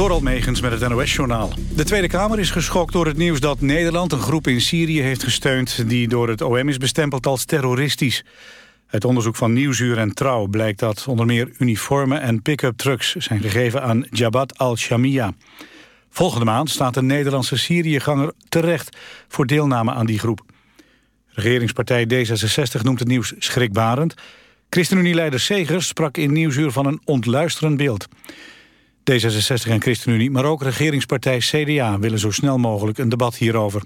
Door Megens met het NOS-journaal. De Tweede Kamer is geschokt door het nieuws dat Nederland een groep in Syrië heeft gesteund... die door het OM is bestempeld als terroristisch. Uit onderzoek van Nieuwsuur en Trouw blijkt dat onder meer uniformen en pick-up trucks... zijn gegeven aan Jabhat al-Shamia. Volgende maand staat een Nederlandse Syriëganger terecht voor deelname aan die groep. Regeringspartij D66 noemt het nieuws schrikbarend. ChristenUnie-leider Segers sprak in Nieuwsuur van een ontluisterend beeld. D66 en ChristenUnie, maar ook regeringspartij CDA... willen zo snel mogelijk een debat hierover.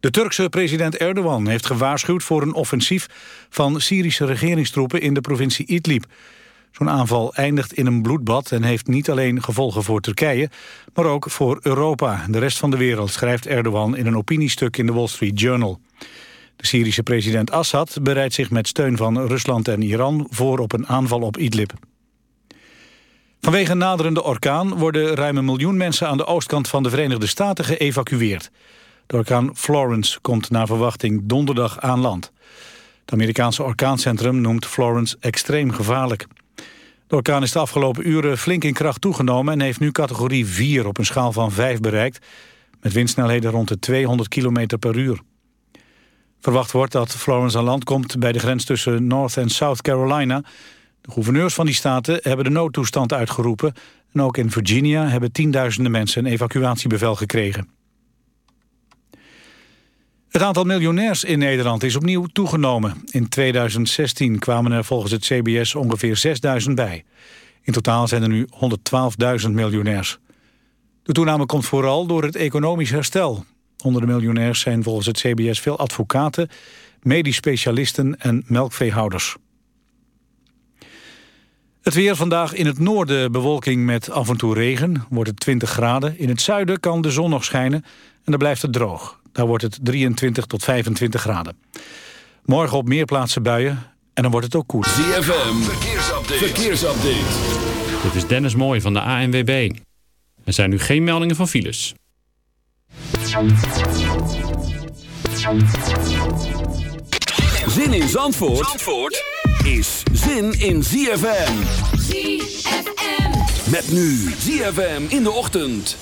De Turkse president Erdogan heeft gewaarschuwd voor een offensief... van Syrische regeringstroepen in de provincie Idlib. Zo'n aanval eindigt in een bloedbad en heeft niet alleen gevolgen voor Turkije... maar ook voor Europa en de rest van de wereld... schrijft Erdogan in een opiniestuk in de Wall Street Journal. De Syrische president Assad bereidt zich met steun van Rusland en Iran... voor op een aanval op Idlib. Vanwege een naderende orkaan worden ruim een miljoen mensen aan de oostkant van de Verenigde Staten geëvacueerd. De orkaan Florence komt naar verwachting donderdag aan land. Het Amerikaanse orkaancentrum noemt Florence extreem gevaarlijk. De orkaan is de afgelopen uren flink in kracht toegenomen... en heeft nu categorie 4 op een schaal van 5 bereikt... met windsnelheden rond de 200 km per uur. Verwacht wordt dat Florence aan land komt bij de grens tussen North en South Carolina... De gouverneurs van die staten hebben de noodtoestand uitgeroepen... en ook in Virginia hebben tienduizenden mensen een evacuatiebevel gekregen. Het aantal miljonairs in Nederland is opnieuw toegenomen. In 2016 kwamen er volgens het CBS ongeveer 6.000 bij. In totaal zijn er nu 112.000 miljonairs. De toename komt vooral door het economisch herstel. Onder de miljonairs zijn volgens het CBS veel advocaten, medisch specialisten en melkveehouders. Het weer vandaag in het noorden bewolking met af en toe regen. Wordt het 20 graden. In het zuiden kan de zon nog schijnen en dan blijft het droog. Daar wordt het 23 tot 25 graden. Morgen op meer plaatsen buien en dan wordt het ook koel. ZFM, verkeersupdate. verkeersupdate. Dit is Dennis Mooij van de ANWB. Er zijn nu geen meldingen van files. Zin in Zandvoort? Zandvoort? Is zin in ZFM. ZFM. Met nu ZFM in de ochtend.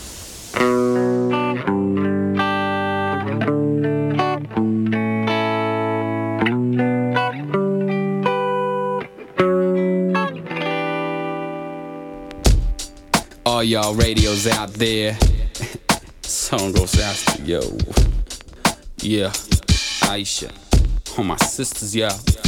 All y'all radios out there. Song goes out to yo. Yeah, Aisha. All my sisters, yeah.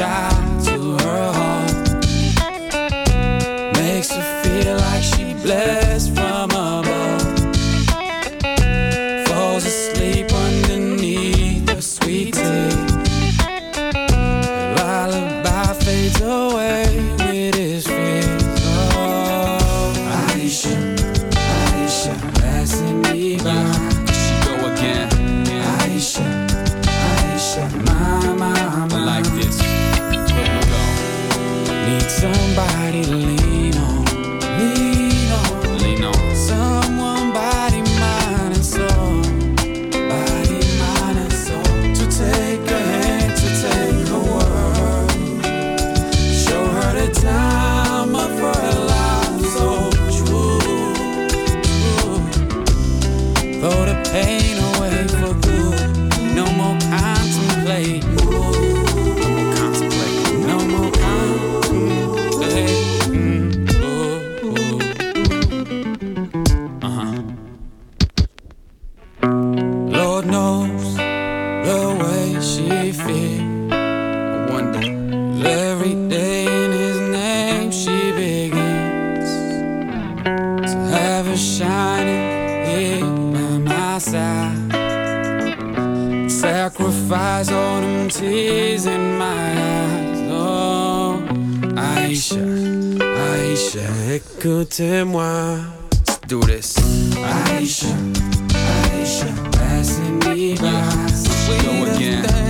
deixar. Aïcha, écoutez-moi. Do this. Aisha, Aïcha, passing me by. Go again.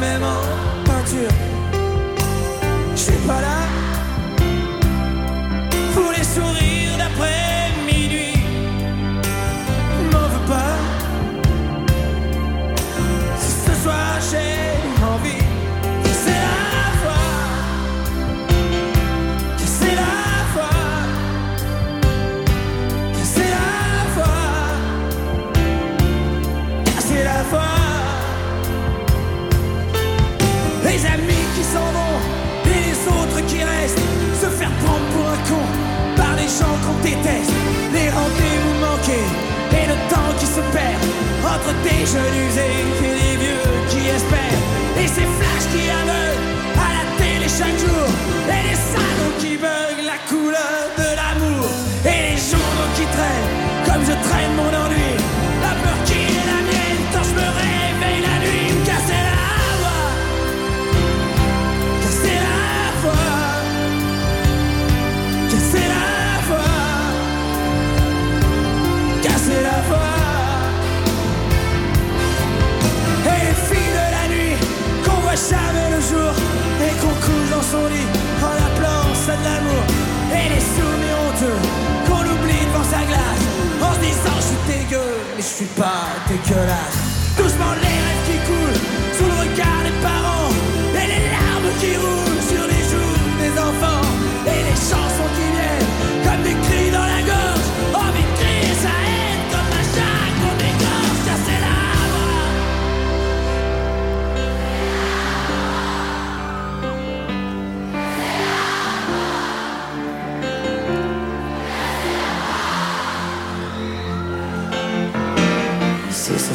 même en peinture. Je suis pas là qu'on déteste. Les rendez-vous manqués et le temps qui se perd entre des jeunes usés et des vieux qui espèrent. Et ces flashs qui aveuglent son lit en appelant ça de l'amour. Et les soumis honteux qu'on oublie devant sa glace en se disant je suis dégueu mais je suis pas dégueulasse.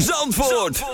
Zandvoort.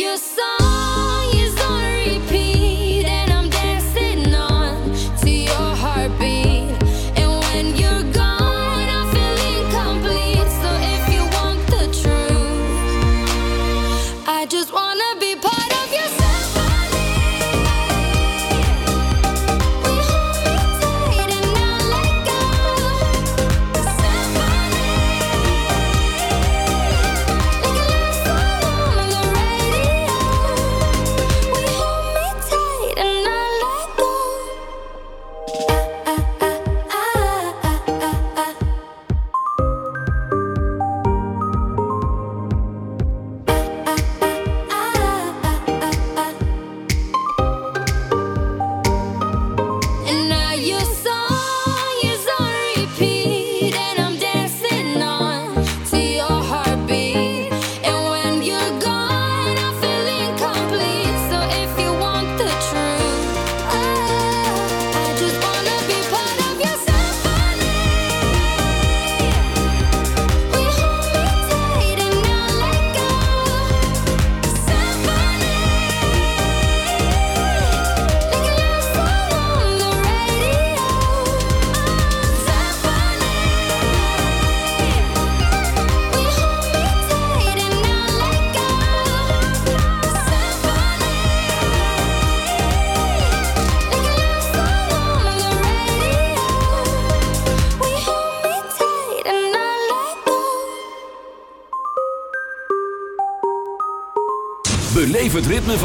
you're so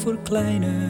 over kleine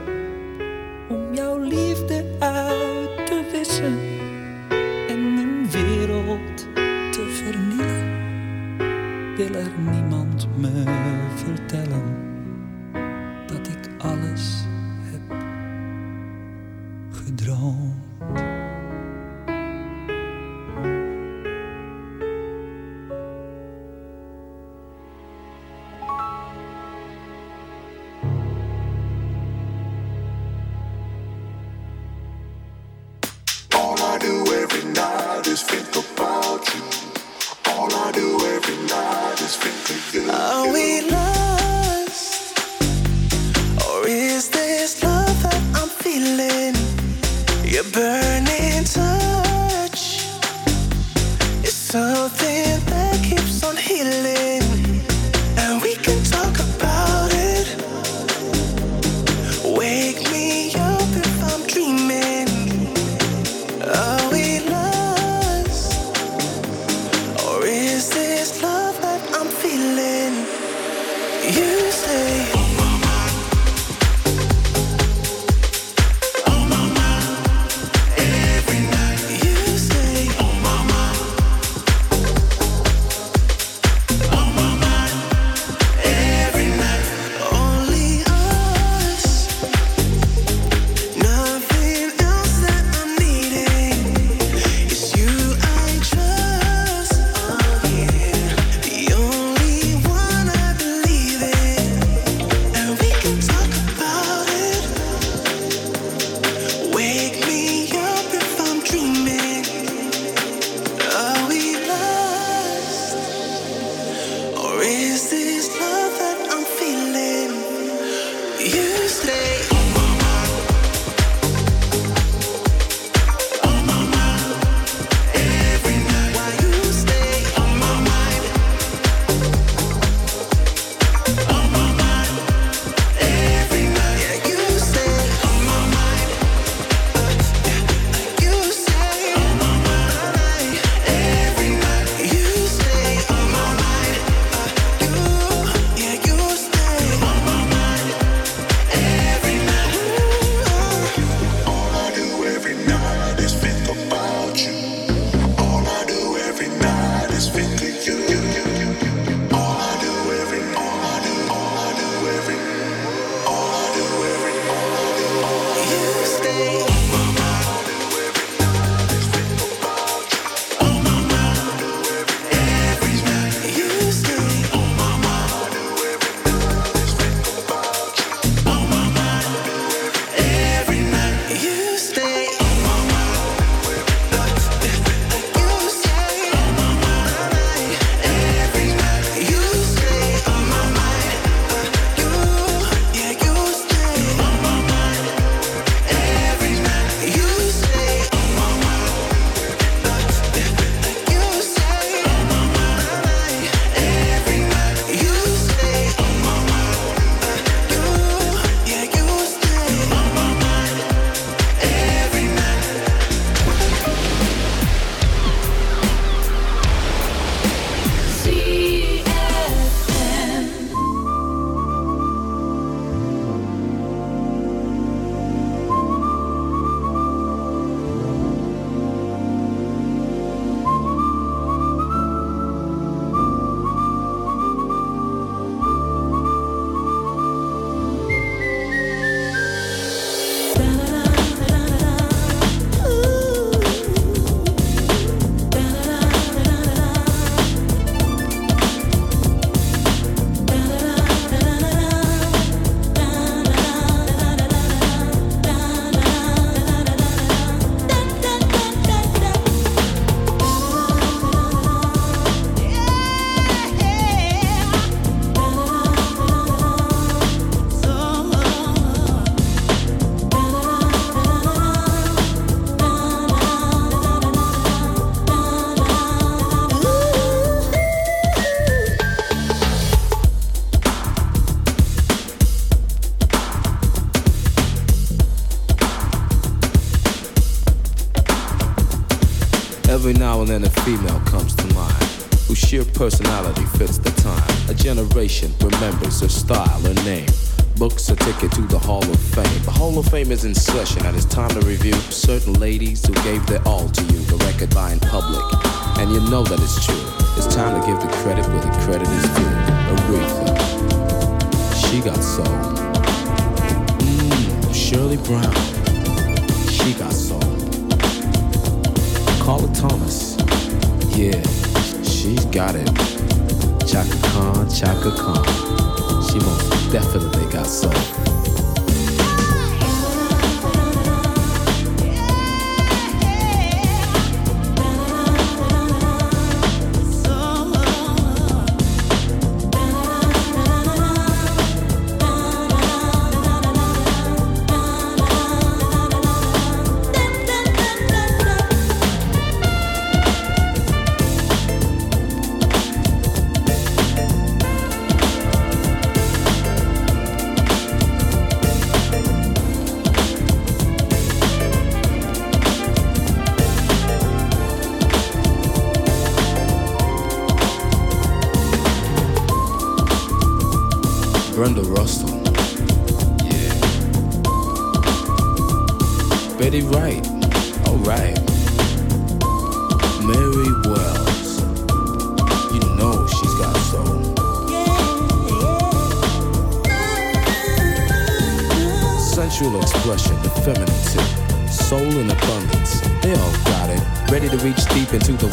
She got soul. Carla Thomas, yeah, she's got it. Chaka Khan, Chaka Khan, she most definitely got soul.